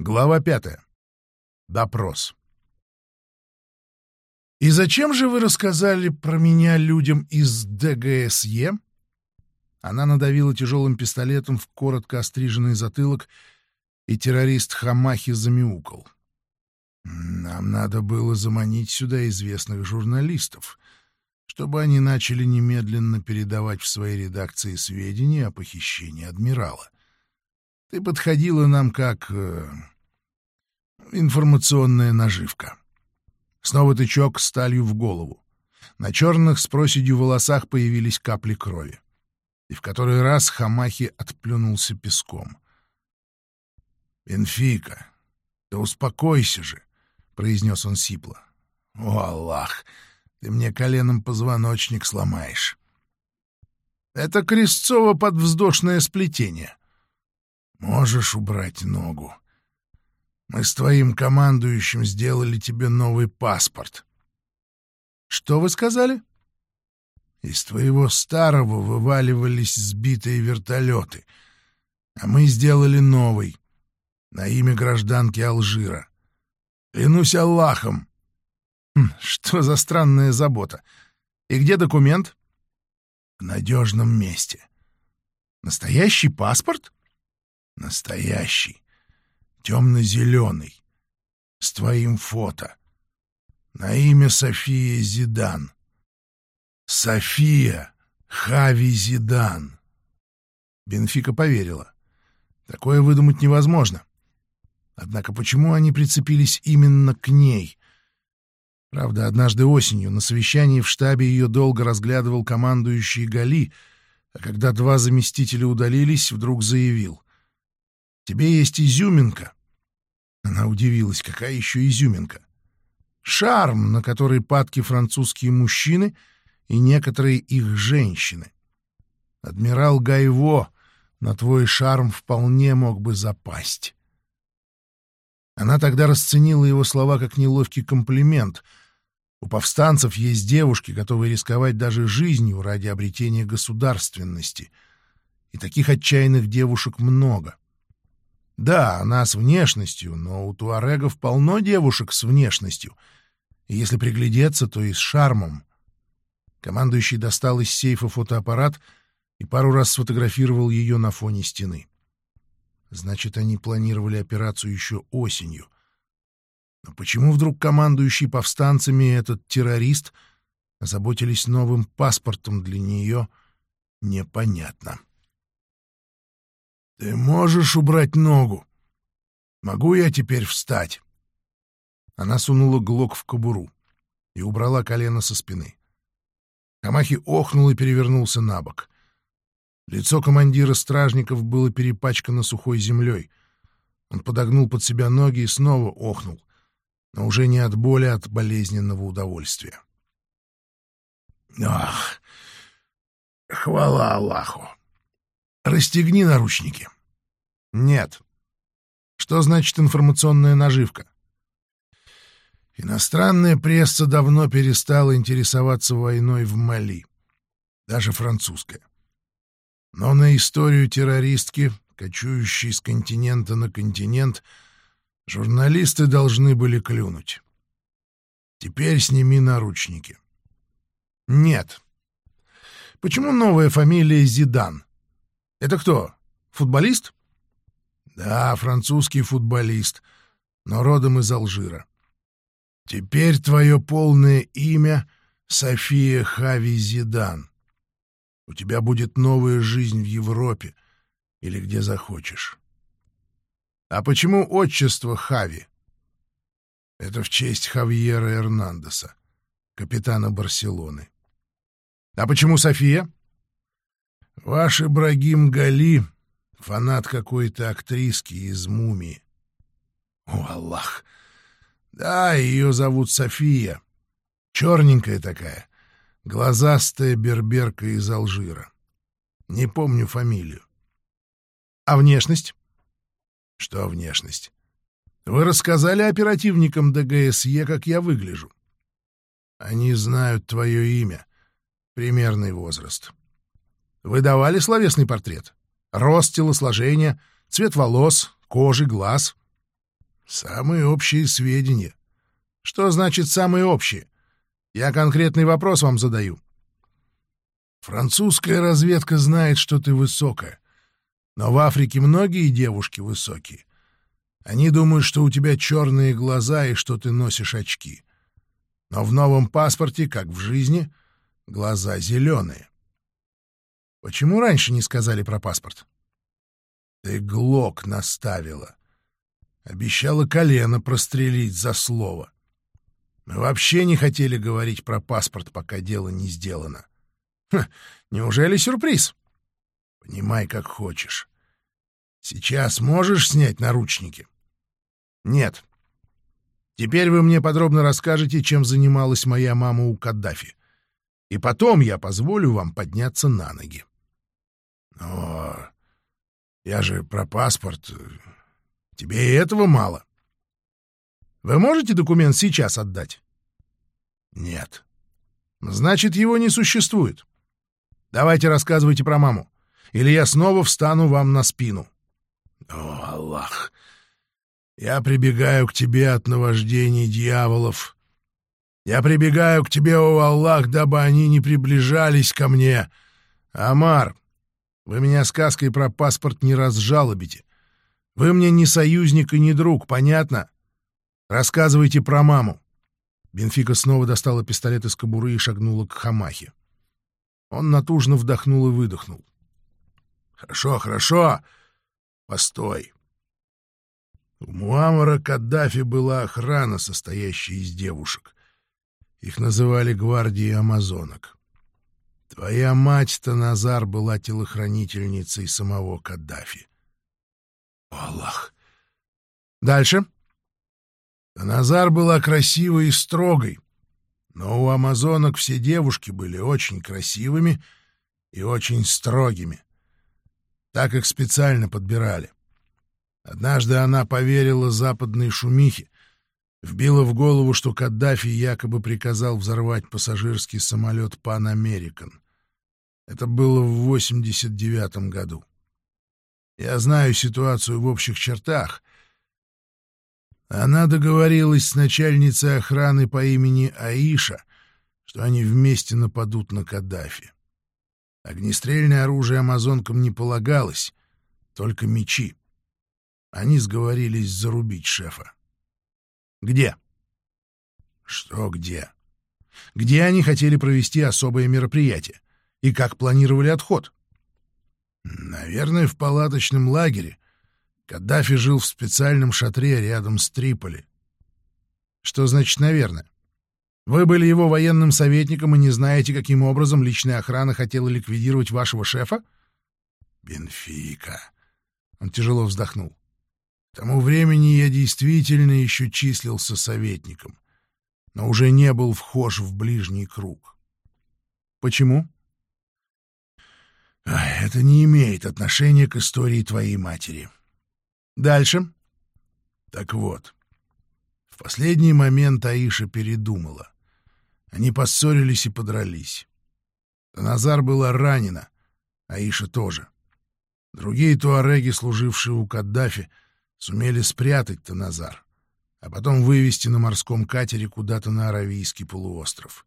Глава пятая. Допрос. «И зачем же вы рассказали про меня людям из ДГСЕ?» Она надавила тяжелым пистолетом в коротко остриженный затылок, и террорист Хамахи замяукал. «Нам надо было заманить сюда известных журналистов, чтобы они начали немедленно передавать в свои редакции сведения о похищении адмирала. Ты подходила нам как... Э, информационная наживка». Снова тычок сталью в голову. На черных с проседью волосах появились капли крови. И в который раз Хамахи отплюнулся песком. «Бенфика, да успокойся же!» — произнес он сипло. «О, Аллах! Ты мне коленом позвоночник сломаешь!» «Это крестцово-подвздошное сплетение!» «Можешь убрать ногу?» Мы с твоим командующим сделали тебе новый паспорт. Что вы сказали? Из твоего старого вываливались сбитые вертолеты, а мы сделали новый на имя гражданки Алжира. Клянусь Аллахом. Хм, что за странная забота? И где документ? В надежном месте. Настоящий паспорт? Настоящий темно-зеленый, с твоим фото. На имя София Зидан. София Хави Зидан. Бенфика поверила. Такое выдумать невозможно. Однако почему они прицепились именно к ней? Правда, однажды осенью на совещании в штабе ее долго разглядывал командующий Гали, а когда два заместителя удалились, вдруг заявил. «Тебе есть изюминка, она удивилась, какая еще изюминка. Шарм, на который падки французские мужчины и некоторые их женщины. Адмирал Гайво на твой шарм вполне мог бы запасть. Она тогда расценила его слова как неловкий комплимент. У повстанцев есть девушки, готовые рисковать даже жизнью ради обретения государственности. И таких отчаянных девушек много. — да, она с внешностью, но у туарегов полно девушек с внешностью. И если приглядеться, то и с шармом. Командующий достал из сейфа фотоаппарат и пару раз сфотографировал ее на фоне стены. Значит, они планировали операцию еще осенью. Но почему вдруг командующий повстанцами этот террорист озаботились новым паспортом для нее, непонятно. — «Ты можешь убрать ногу? Могу я теперь встать?» Она сунула глок в кобуру и убрала колено со спины. Камахи охнул и перевернулся на бок. Лицо командира стражников было перепачкано сухой землей. Он подогнул под себя ноги и снова охнул, но уже не от боли, а от болезненного удовольствия. «Ах! Хвала Аллаху! Расстегни наручники. Нет. Что значит информационная наживка? Иностранная пресса давно перестала интересоваться войной в Мали, даже французская. Но на историю террористки, кочующей с континента на континент, журналисты должны были клюнуть. Теперь сними наручники. Нет. Почему новая фамилия Зидан? Это кто? Футболист? Да, французский футболист, но родом из Алжира. Теперь твое полное имя — София Хави Зидан. У тебя будет новая жизнь в Европе или где захочешь. А почему отчество Хави? Это в честь Хавьера Эрнандеса, капитана Барселоны. А почему София? Ваш Ибрагим Гали — фанат какой-то актриски из «Мумии». О, Аллах! Да, ее зовут София. Черненькая такая, глазастая берберка из Алжира. Не помню фамилию. А внешность? Что внешность? Вы рассказали оперативникам ДГСЕ, как я выгляжу. Они знают твое имя, примерный возраст. Вы давали словесный портрет? Рост, телосложение, цвет волос, кожи, глаз? Самые общие сведения. Что значит «самые общие»? Я конкретный вопрос вам задаю. Французская разведка знает, что ты высокая. Но в Африке многие девушки высокие. Они думают, что у тебя черные глаза и что ты носишь очки. Но в новом паспорте, как в жизни, глаза зеленые. Почему раньше не сказали про паспорт? Ты глок наставила. Обещала колено прострелить за слово. Мы вообще не хотели говорить про паспорт, пока дело не сделано. Ха, неужели сюрприз? Понимай, как хочешь. Сейчас можешь снять наручники? Нет. Теперь вы мне подробно расскажете, чем занималась моя мама у Каддафи. И потом я позволю вам подняться на ноги. Но я же про паспорт. Тебе и этого мало. Вы можете документ сейчас отдать? Нет. Значит, его не существует. Давайте рассказывайте про маму, или я снова встану вам на спину. О, Аллах! Я прибегаю к тебе от наваждений дьяволов. Я прибегаю к тебе, о Аллах, дабы они не приближались ко мне. Амар, вы меня сказкой про паспорт не разжалобите. Вы мне не союзник и не друг, понятно? Рассказывайте про маму. Бенфика снова достала пистолет из кобуры и шагнула к Хамахе. Он натужно вдохнул и выдохнул. «Хорошо, хорошо. Постой. У Муамара Каддафи была охрана, состоящая из девушек. Их называли гвардией амазонок. Твоя мать Таназар была телохранительницей самого Каддафи. Аллах. Дальше. Таназар была красивой и строгой, но у амазонок все девушки были очень красивыми и очень строгими. Так их специально подбирали. Однажды она поверила западной шумихе, вбила в голову, что Каддафи якобы приказал взорвать пассажирский самолет «Пан Американ». Это было в 89 году. Я знаю ситуацию в общих чертах. Она договорилась с начальницей охраны по имени Аиша, что они вместе нападут на Каддафи. Огнестрельное оружие амазонкам не полагалось, только мечи. Они сговорились зарубить шефа. Где? Что где? Где они хотели провести особое мероприятие? И как планировали отход? Наверное, в палаточном лагере. Каддафи жил в специальном шатре рядом с Триполи. Что значит «наверное»? Вы были его военным советником и не знаете, каким образом личная охрана хотела ликвидировать вашего шефа? Бенфика. Он тяжело вздохнул. Тому времени я действительно еще числился советником, но уже не был вхож в ближний круг. Почему? Это не имеет отношения к истории твоей матери. Дальше. Так вот, в последний момент Аиша передумала. Они поссорились и подрались. Назар была ранена, Аиша тоже. Другие туареги, служившие у Каддафи, сумели спрятать Таназар, а потом вывести на морском катере куда-то на Аравийский полуостров.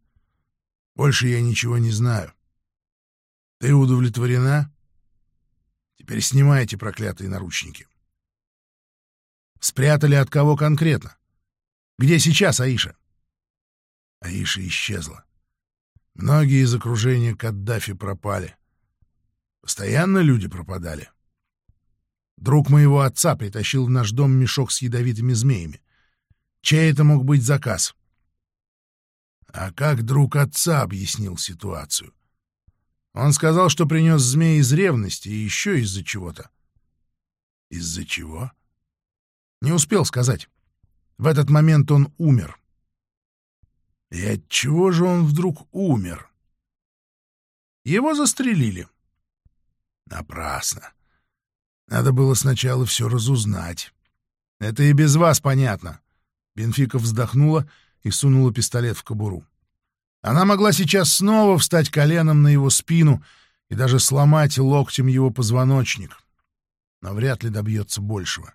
Больше я ничего не знаю. Ты удовлетворена? Теперь снимайте проклятые наручники. Спрятали от кого конкретно? Где сейчас Аиша? Аиша исчезла. Многие из окружения Каддафи пропали. Постоянно люди пропадали. Друг моего отца притащил в наш дом мешок с ядовитыми змеями. Чей это мог быть заказ? А как друг отца объяснил ситуацию? Он сказал, что принес змеи из ревности и еще из-за чего-то. Из-за чего? Не успел сказать. В этот момент он умер. И от чего же он вдруг умер? Его застрелили. Напрасно. Надо было сначала все разузнать. Это и без вас понятно. Бенфика вздохнула и сунула пистолет в кобуру. Она могла сейчас снова встать коленом на его спину и даже сломать локтем его позвоночник, но вряд ли добьется большего.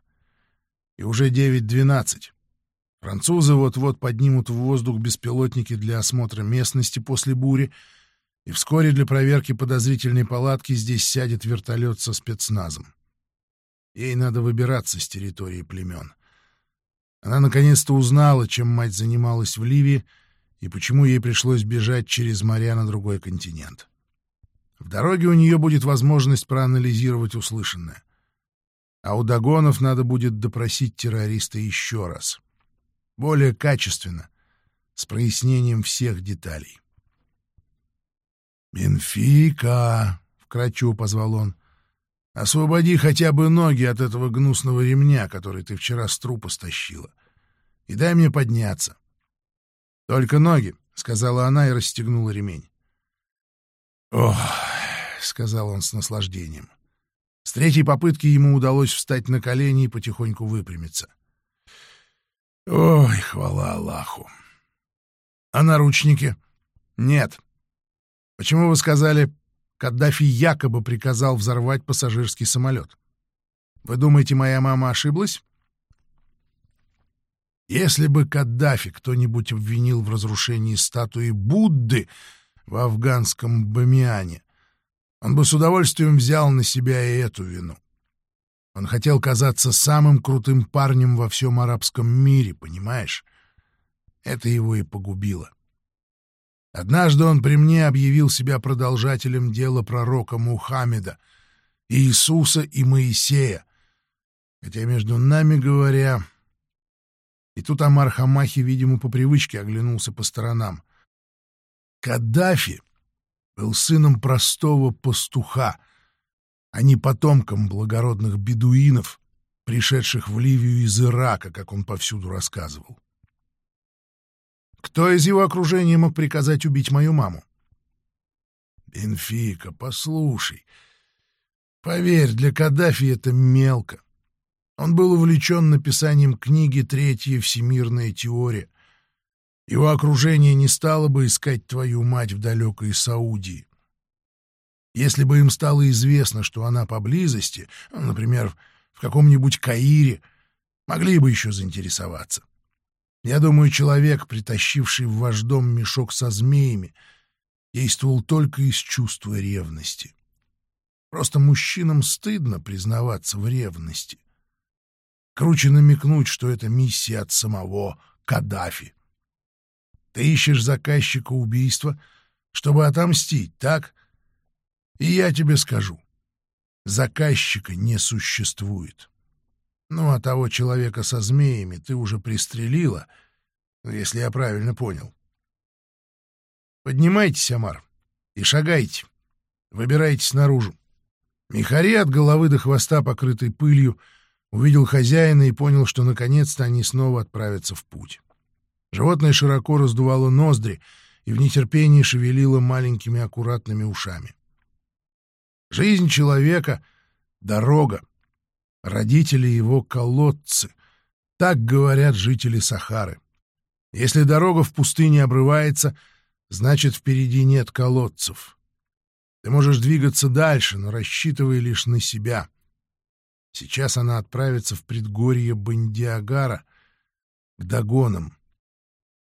И уже 9.12. Французы вот-вот поднимут в воздух беспилотники для осмотра местности после бури, и вскоре для проверки подозрительной палатки здесь сядет вертолет со спецназом. Ей надо выбираться с территории племен. Она наконец-то узнала, чем мать занималась в Ливии и почему ей пришлось бежать через моря на другой континент. В дороге у нее будет возможность проанализировать услышанное. А у Дагонов надо будет допросить террориста еще раз. Более качественно, с прояснением всех деталей. «Бенфика!» — вкратчиво позвал он. «Освободи хотя бы ноги от этого гнусного ремня, который ты вчера с трупа стащила, и дай мне подняться». «Только ноги», — сказала она и расстегнула ремень. «Ох!» — сказал он с наслаждением. С третьей попытки ему удалось встать на колени и потихоньку выпрямиться. «Ой, хвала Аллаху!» «А наручники?» «Нет», Почему вы сказали, Каддафи якобы приказал взорвать пассажирский самолет? Вы думаете, моя мама ошиблась? Если бы Каддафи кто-нибудь обвинил в разрушении статуи Будды в афганском Бамиане, он бы с удовольствием взял на себя и эту вину. Он хотел казаться самым крутым парнем во всем арабском мире, понимаешь? Это его и погубило. Однажды он при мне объявил себя продолжателем дела пророка Мухаммеда, Иисуса и Моисея. Хотя, между нами говоря... И тут Амар Хамахи, видимо, по привычке оглянулся по сторонам. Каддафи был сыном простого пастуха, а не потомком благородных бедуинов, пришедших в Ливию из Ирака, как он повсюду рассказывал. Кто из его окружения мог приказать убить мою маму? Бенфика, послушай. Поверь, для Каддафи это мелко. Он был увлечен написанием книги «Третья всемирная теория». Его окружение не стало бы искать твою мать в далекой Саудии. Если бы им стало известно, что она поблизости, ну, например, в каком-нибудь Каире, могли бы еще заинтересоваться. — я думаю, человек, притащивший в ваш дом мешок со змеями, действовал только из чувства ревности. Просто мужчинам стыдно признаваться в ревности. Круче намекнуть, что это миссия от самого Каддафи. Ты ищешь заказчика убийства, чтобы отомстить, так? И я тебе скажу, заказчика не существует. Ну, а того человека со змеями ты уже пристрелила, если я правильно понял. Поднимайтесь, Амар, и шагайте. Выбирайтесь наружу. Михари от головы до хвоста, покрытой пылью, увидел хозяина и понял, что наконец-то они снова отправятся в путь. Животное широко раздувало ноздри и в нетерпении шевелило маленькими аккуратными ушами. Жизнь человека — дорога, Родители его — колодцы. Так говорят жители Сахары. Если дорога в пустыне обрывается, значит, впереди нет колодцев. Ты можешь двигаться дальше, но рассчитывай лишь на себя. Сейчас она отправится в предгорье Бандиагара к догонам.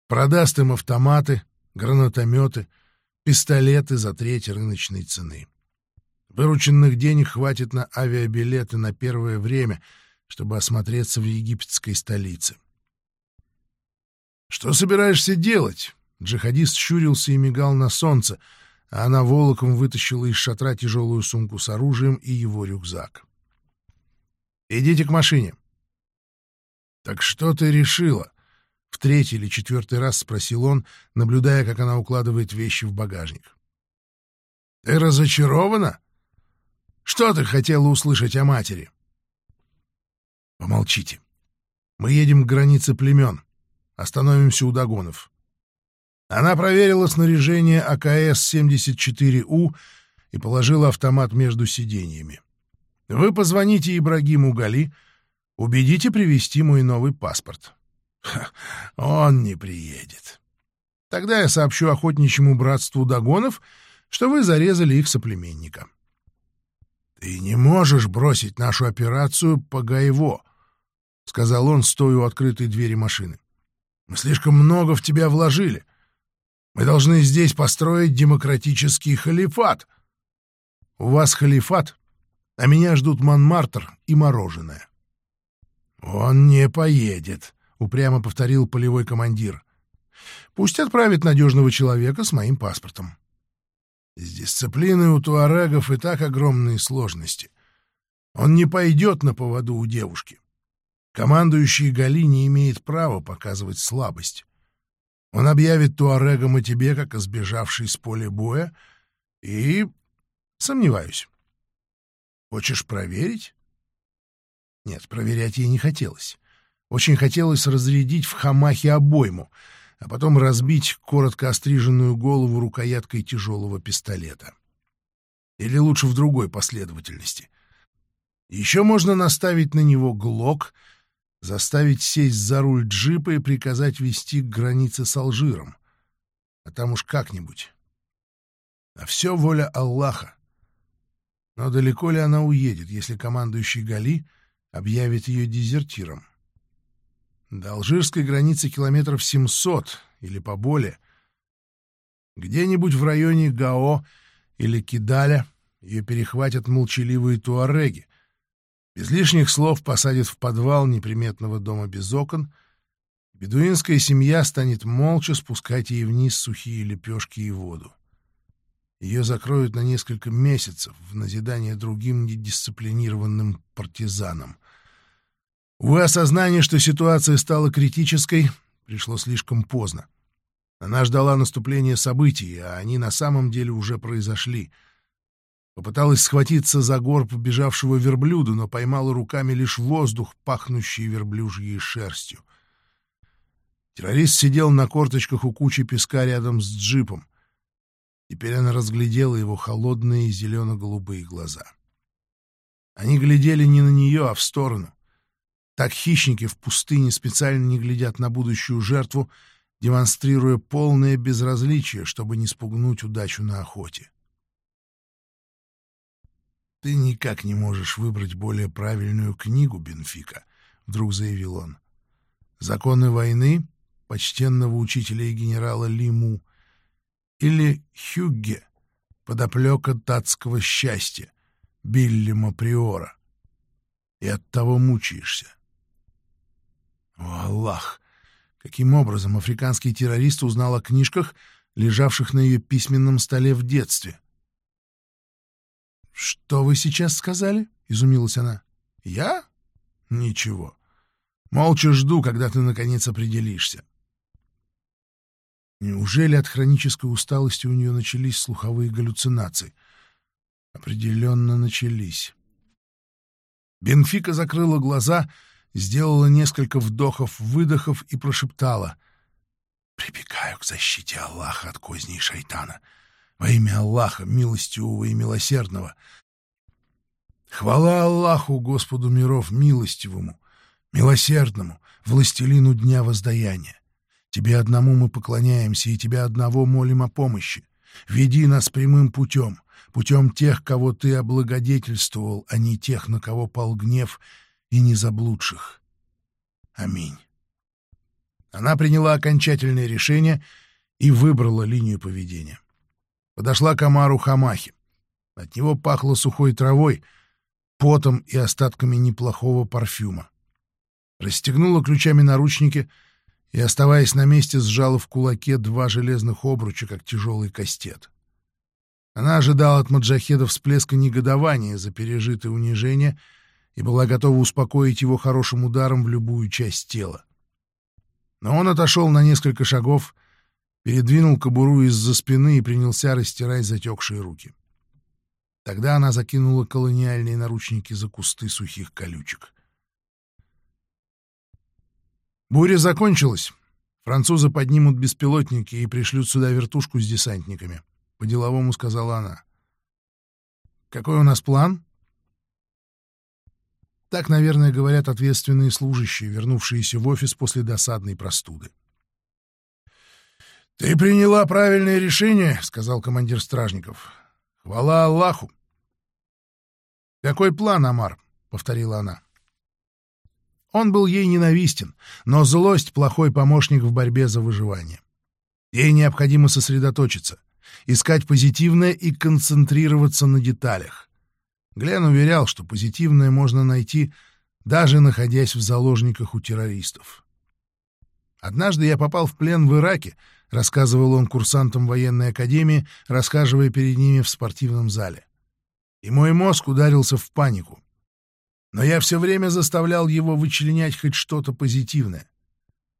Продаст им автоматы, гранатометы, пистолеты за треть рыночной цены. Вырученных денег хватит на авиабилеты на первое время, чтобы осмотреться в египетской столице. «Что собираешься делать?» Джихадист щурился и мигал на солнце, а она волоком вытащила из шатра тяжелую сумку с оружием и его рюкзак. «Идите к машине». «Так что ты решила?» — в третий или четвертый раз спросил он, наблюдая, как она укладывает вещи в багажник. «Ты разочарована?» Что ты хотела услышать о матери? Помолчите. Мы едем к границе племен. Остановимся у Дагонов. Она проверила снаряжение АКС-74У и положила автомат между сиденьями. Вы позвоните Ибрагиму Гали, убедите привезти мой новый паспорт. Ха, он не приедет. Тогда я сообщу охотничьему братству Дагонов, что вы зарезали их соплеменника. Ты не можешь бросить нашу операцию по Гайво. сказал он, стоя у открытой двери машины. «Мы слишком много в тебя вложили. Мы должны здесь построить демократический халифат. У вас халифат, а меня ждут Монмартр и мороженое». «Он не поедет», — упрямо повторил полевой командир. «Пусть отправит надежного человека с моим паспортом». С дисциплиной у туарегов и так огромные сложности. Он не пойдет на поводу у девушки. Командующий Гали не имеет права показывать слабость. Он объявит туарегам о тебе, как о сбежавшей с поля боя, и... сомневаюсь. Хочешь проверить? Нет, проверять ей не хотелось. Очень хотелось разрядить в хамахе обойму, а потом разбить коротко остриженную голову рукояткой тяжелого пистолета. Или лучше в другой последовательности. Еще можно наставить на него глок, заставить сесть за руль джипа и приказать вести к границе с Алжиром. А там уж как-нибудь. А все воля Аллаха. Но далеко ли она уедет, если командующий Гали — объявит ее дезертиром. До алжирской границы километров 700 или поболее. Где-нибудь в районе Гао или Кидаля ее перехватят молчаливые туареги. Без лишних слов посадят в подвал неприметного дома без окон. Бедуинская семья станет молча спускать ей вниз сухие лепешки и воду. Ее закроют на несколько месяцев в назидание другим недисциплинированным партизанам. Увы, осознание, что ситуация стала критической, пришло слишком поздно. Она ждала наступления событий, а они на самом деле уже произошли. Попыталась схватиться за горб бежавшего верблюда, но поймала руками лишь воздух, пахнущий верблюжьей шерстью. Террорист сидел на корточках у кучи песка рядом с джипом. Теперь она разглядела его холодные зелено-голубые глаза. Они глядели не на нее, а в сторону. Так хищники в пустыне специально не глядят на будущую жертву, демонстрируя полное безразличие, чтобы не спугнуть удачу на охоте. «Ты никак не можешь выбрать более правильную книгу, Бенфика», — вдруг заявил он. «Законы войны» почтенного учителя и генерала Лиму или Хюгге, подоплека татского счастья, Биллима Приора. И от того мучаешься. О, Аллах! Каким образом африканский террорист узнал о книжках, лежавших на ее письменном столе в детстве? «Что вы сейчас сказали?» — изумилась она. «Я? Ничего. Молча жду, когда ты, наконец, определишься. Неужели от хронической усталости у нее начались слуховые галлюцинации? Определенно начались. Бенфика закрыла глаза, сделала несколько вдохов-выдохов и прошептала. «Прибегаю к защите Аллаха от козней шайтана. Во имя Аллаха, милостивого и милосердного. Хвала Аллаху, Господу миров, милостивому, милосердному, властелину дня воздаяния. Тебе одному мы поклоняемся и Тебя одного молим о помощи. Веди нас прямым путем, путем тех, кого Ты облагодетельствовал, а не тех, на кого пал гнев, и не заблудших. Аминь. Она приняла окончательное решение и выбрала линию поведения. Подошла к Амару Хамахи. От него пахло сухой травой, потом и остатками неплохого парфюма. Расстегнула ключами наручники — и, оставаясь на месте, сжала в кулаке два железных обруча, как тяжелый кастет. Она ожидала от маджахеда всплеска негодования за пережитое унижение и была готова успокоить его хорошим ударом в любую часть тела. Но он отошел на несколько шагов, передвинул кобуру из-за спины и принялся растирать затекшие руки. Тогда она закинула колониальные наручники за кусты сухих колючек. Буря закончилась. Французы поднимут беспилотники и пришлют сюда вертушку с десантниками. По-деловому сказала она. Какой у нас план? Так, наверное, говорят ответственные служащие, вернувшиеся в офис после досадной простуды. «Ты приняла правильное решение», — сказал командир стражников. «Хвала Аллаху!» «Какой план, Амар?» — повторила она. Он был ей ненавистен, но злость — плохой помощник в борьбе за выживание. Ей необходимо сосредоточиться, искать позитивное и концентрироваться на деталях. Глен уверял, что позитивное можно найти, даже находясь в заложниках у террористов. «Однажды я попал в плен в Ираке», — рассказывал он курсантам военной академии, расхаживая перед ними в спортивном зале. «И мой мозг ударился в панику. Но я все время заставлял его вычленять хоть что-то позитивное,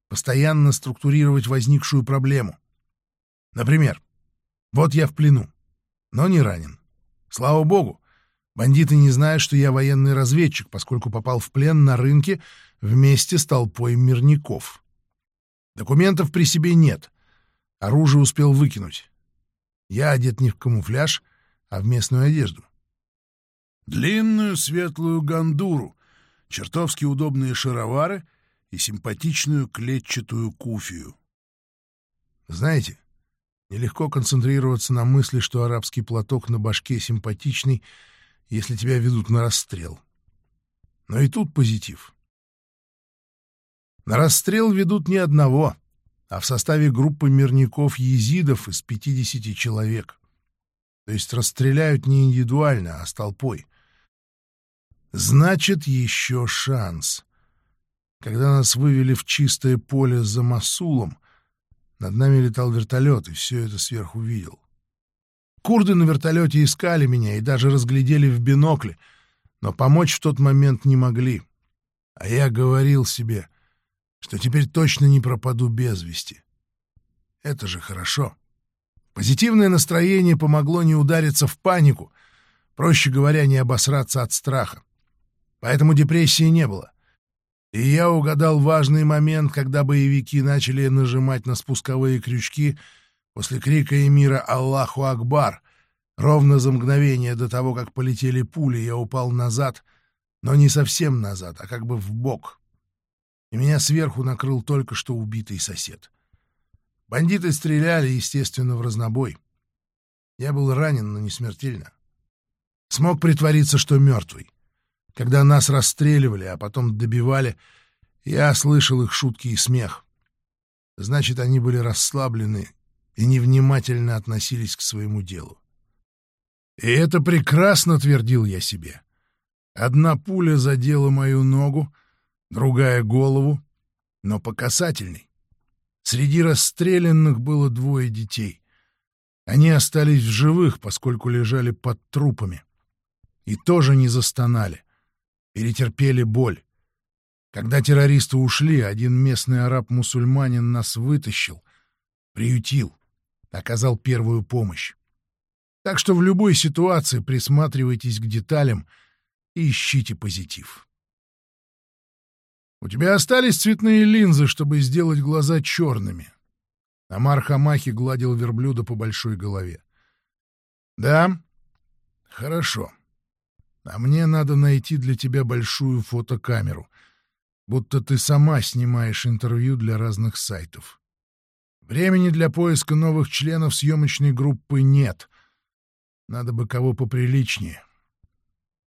постоянно структурировать возникшую проблему. Например, вот я в плену, но не ранен. Слава богу, бандиты не знают, что я военный разведчик, поскольку попал в плен на рынке вместе с толпой мирников. Документов при себе нет, оружие успел выкинуть. Я одет не в камуфляж, а в местную одежду. Длинную светлую гандуру, чертовски удобные шаровары и симпатичную клетчатую куфию. Знаете, нелегко концентрироваться на мысли, что арабский платок на башке симпатичный, если тебя ведут на расстрел. Но и тут позитив. На расстрел ведут не одного, а в составе группы мирников-езидов из 50 человек. То есть расстреляют не индивидуально, а с толпой. Значит, еще шанс. Когда нас вывели в чистое поле за Масулом, над нами летал вертолет, и все это сверху видел. Курды на вертолете искали меня и даже разглядели в бинокле, но помочь в тот момент не могли. А я говорил себе, что теперь точно не пропаду без вести. Это же хорошо. Позитивное настроение помогло не удариться в панику, проще говоря, не обосраться от страха. Поэтому депрессии не было. И я угадал важный момент, когда боевики начали нажимать на спусковые крючки после крика эмира «Аллаху Акбар!». Ровно за мгновение до того, как полетели пули, я упал назад, но не совсем назад, а как бы в бок. И меня сверху накрыл только что убитый сосед. Бандиты стреляли, естественно, в разнобой. Я был ранен, но не смертельно. Смог притвориться, что мертвый. Когда нас расстреливали, а потом добивали, я слышал их шутки и смех. Значит, они были расслаблены и невнимательно относились к своему делу. И это прекрасно, твердил я себе. Одна пуля задела мою ногу, другая — голову, но по касательной. Среди расстрелянных было двое детей. Они остались в живых, поскольку лежали под трупами. И тоже не застонали перетерпели боль. Когда террористы ушли, один местный араб-мусульманин нас вытащил, приютил, оказал первую помощь. Так что в любой ситуации присматривайтесь к деталям и ищите позитив. У тебя остались цветные линзы, чтобы сделать глаза черными. Амар Хамахи гладил верблюда по большой голове. Да? Хорошо. А мне надо найти для тебя большую фотокамеру, будто ты сама снимаешь интервью для разных сайтов. Времени для поиска новых членов съемочной группы нет. Надо бы кого поприличнее.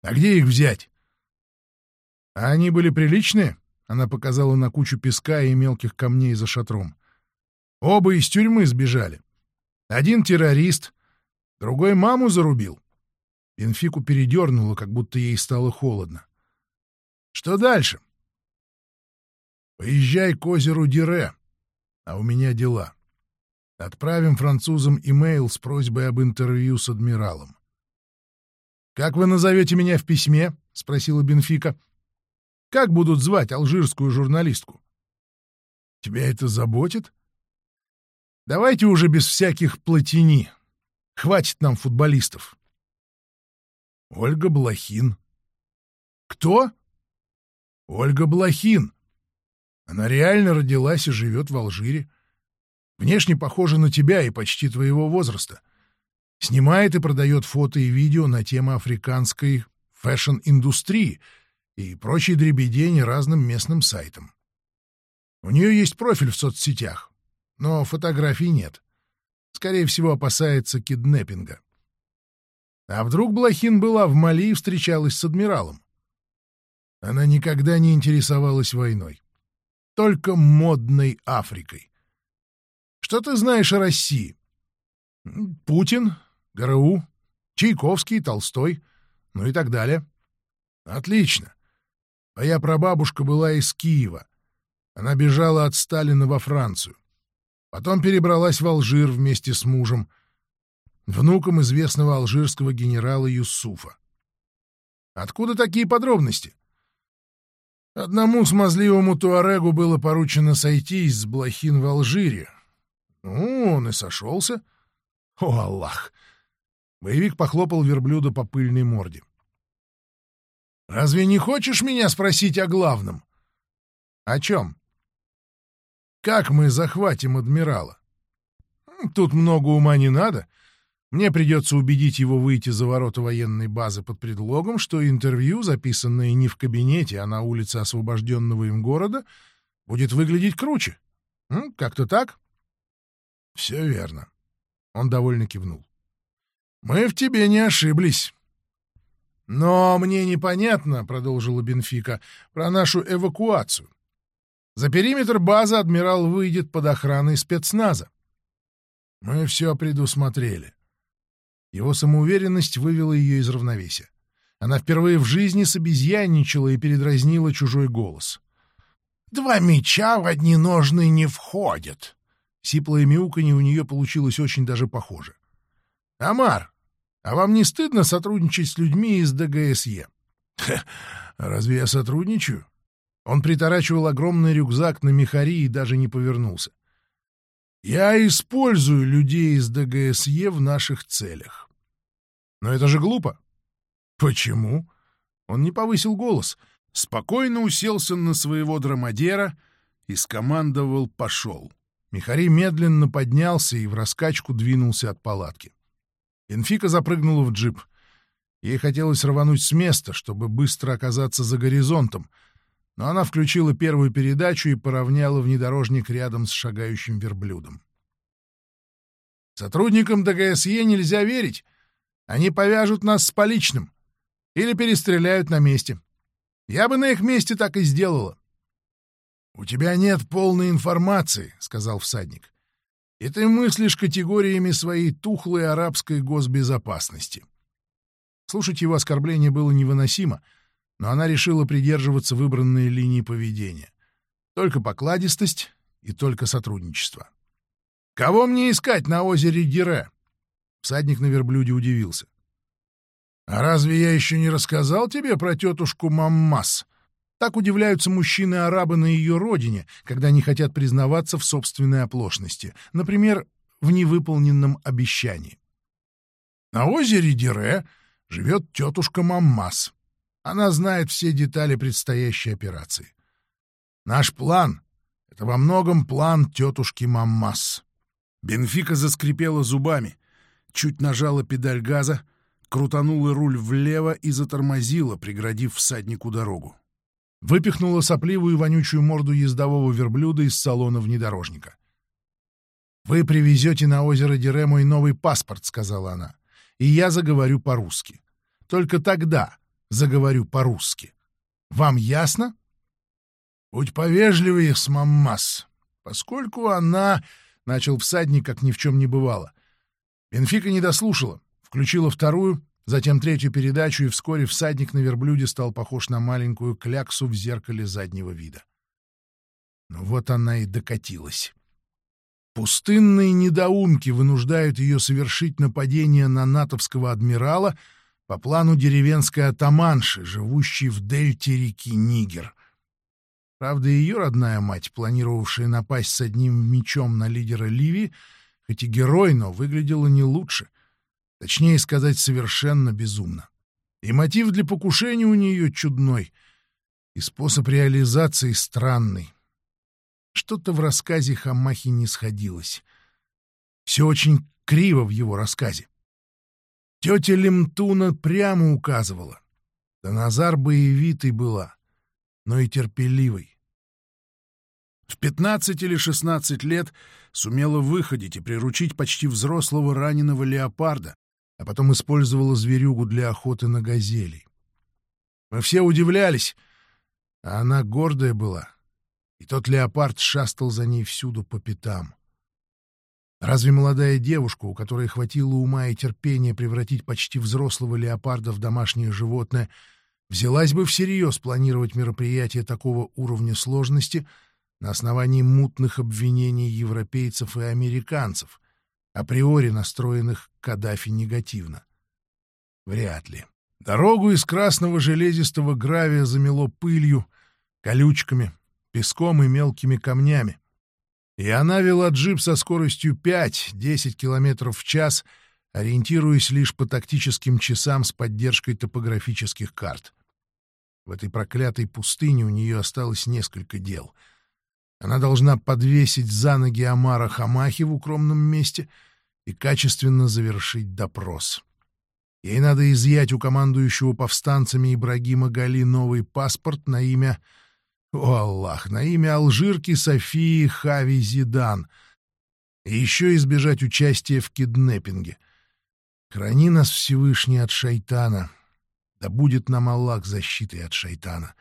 А где их взять? А они были приличные? Она показала на кучу песка и мелких камней за шатром. Оба из тюрьмы сбежали. Один террорист, другой маму зарубил. Бенфику передернуло, как будто ей стало холодно. «Что дальше?» «Поезжай к озеру Дире, а у меня дела. Отправим французам имейл с просьбой об интервью с адмиралом». «Как вы назовете меня в письме?» — спросила Бенфика. «Как будут звать алжирскую журналистку?» «Тебя это заботит?» «Давайте уже без всяких платини. Хватит нам футболистов». Ольга Блохин. Кто? Ольга Блохин. Она реально родилась и живет в Алжире. Внешне похожа на тебя и почти твоего возраста. Снимает и продает фото и видео на тему африканской фэшн-индустрии и прочей дребедени разным местным сайтам. У нее есть профиль в соцсетях, но фотографий нет. Скорее всего, опасается киднеппинга. А вдруг Блохин была в Мали и встречалась с адмиралом? Она никогда не интересовалась войной. Только модной Африкой. Что ты знаешь о России? Путин, ГРУ, Чайковский, Толстой, ну и так далее. Отлично. Моя прабабушка была из Киева. Она бежала от Сталина во Францию. Потом перебралась в Алжир вместе с мужем, внуком известного алжирского генерала Юсуфа. Откуда такие подробности? Одному смазливому туарегу было поручено сойтись с Блохин в Алжире. Ну, он и сошелся. О, Аллах! Боевик похлопал верблюда по пыльной морде. «Разве не хочешь меня спросить о главном?» «О чем?» «Как мы захватим адмирала?» «Тут много ума не надо. Мне придется убедить его выйти за ворота военной базы под предлогом, что интервью, записанное не в кабинете, а на улице освобожденного им города, будет выглядеть круче. Как-то так? — Все верно. Он довольно кивнул. — Мы в тебе не ошиблись. — Но мне непонятно, — продолжила Бенфика, — про нашу эвакуацию. За периметр базы адмирал выйдет под охраной спецназа. Мы все предусмотрели. Его самоуверенность вывела ее из равновесия. Она впервые в жизни собезьянничала и передразнила чужой голос. «Два меча в одни ножны не входят!» Сиплое мяуканье у нее получилось очень даже похоже. «Амар, а вам не стыдно сотрудничать с людьми из ДГСЕ?» «Разве я сотрудничаю?» Он приторачивал огромный рюкзак на мехари и даже не повернулся. Я использую людей из ДГСЕ в наших целях. Но это же глупо. Почему? Он не повысил голос, спокойно уселся на своего драмадера и скомандовал «пошел». Михари медленно поднялся и в раскачку двинулся от палатки. Инфика запрыгнула в джип. Ей хотелось рвануть с места, чтобы быстро оказаться за горизонтом — но она включила первую передачу и поравняла внедорожник рядом с шагающим верблюдом. Сотрудникам ДГСЕ нельзя верить. Они повяжут нас с поличным или перестреляют на месте. Я бы на их месте так и сделала. — У тебя нет полной информации, — сказал всадник, — и ты мыслишь категориями своей тухлой арабской госбезопасности. Слушать его оскорбление было невыносимо — но она решила придерживаться выбранной линии поведения. Только покладистость и только сотрудничество. «Кого мне искать на озере Дире?» Всадник на верблюде удивился. «А разве я еще не рассказал тебе про тетушку Маммас?» Так удивляются мужчины-арабы на ее родине, когда не хотят признаваться в собственной оплошности, например, в невыполненном обещании. На озере Дире живет тетушка Маммас. Она знает все детали предстоящей операции. Наш план — это во многом план тетушки Маммас. Бенфика заскрипела зубами, чуть нажала педаль газа, крутанула руль влево и затормозила, преградив всаднику дорогу. Выпихнула сопливую вонючую морду ездового верблюда из салона внедорожника. «Вы привезете на озеро Дире мой новый паспорт», — сказала она, — «и я заговорю по-русски. Только тогда, заговорю по-русски. Вам ясно? Будь повежливее с маммас, поскольку она... — начал всадник, как ни в чем не бывало. Бенфика не дослушала, включила вторую, затем третью передачу, и вскоре всадник на верблюде стал похож на маленькую кляксу в зеркале заднего вида. Ну вот она и докатилась. Пустынные недоумки вынуждают ее совершить нападение на натовского адмирала — по плану деревенской атаманши, живущей в дельте реки Нигер. Правда, ее родная мать, планировавшая напасть с одним мечом на лидера Ливии, хоть и герой, но выглядела не лучше. Точнее сказать, совершенно безумно. И мотив для покушения у нее чудной, и способ реализации странный. Что-то в рассказе Хамахи не сходилось. Все очень криво в его рассказе. Тетя Лемтуна прямо указывала. Да Назар боевитой была, но и терпеливой. В 15 или 16 лет сумела выходить и приручить почти взрослого раненого леопарда, а потом использовала зверюгу для охоты на газелей. Мы все удивлялись, А она гордая была, и тот леопард шастал за ней всюду по пятам. Разве молодая девушка, у которой хватило ума и терпения превратить почти взрослого леопарда в домашнее животное, взялась бы всерьез планировать мероприятие такого уровня сложности на основании мутных обвинений европейцев и американцев, априори настроенных Каддафи негативно? Вряд ли. Дорогу из красного железистого гравия замело пылью, колючками, песком и мелкими камнями. И она вела джип со скоростью 5-10 км в час, ориентируясь лишь по тактическим часам с поддержкой топографических карт. В этой проклятой пустыне у нее осталось несколько дел. Она должна подвесить за ноги Амара Хамахи в укромном месте и качественно завершить допрос. Ей надо изъять у командующего повстанцами Ибрагима Гали новый паспорт на имя о, Аллах, на имя алжирки Софии Хави Зидан. И еще избежать участия в киднеппинге. Храни нас Всевышний от шайтана. Да будет нам Аллах защитой от шайтана.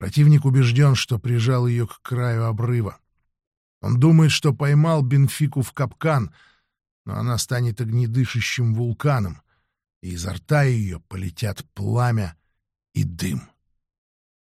Противник убежден, что прижал ее к краю обрыва. Он думает, что поймал Бенфику в капкан, но она станет огнедышащим вулканом, и изо рта ее полетят пламя и дым.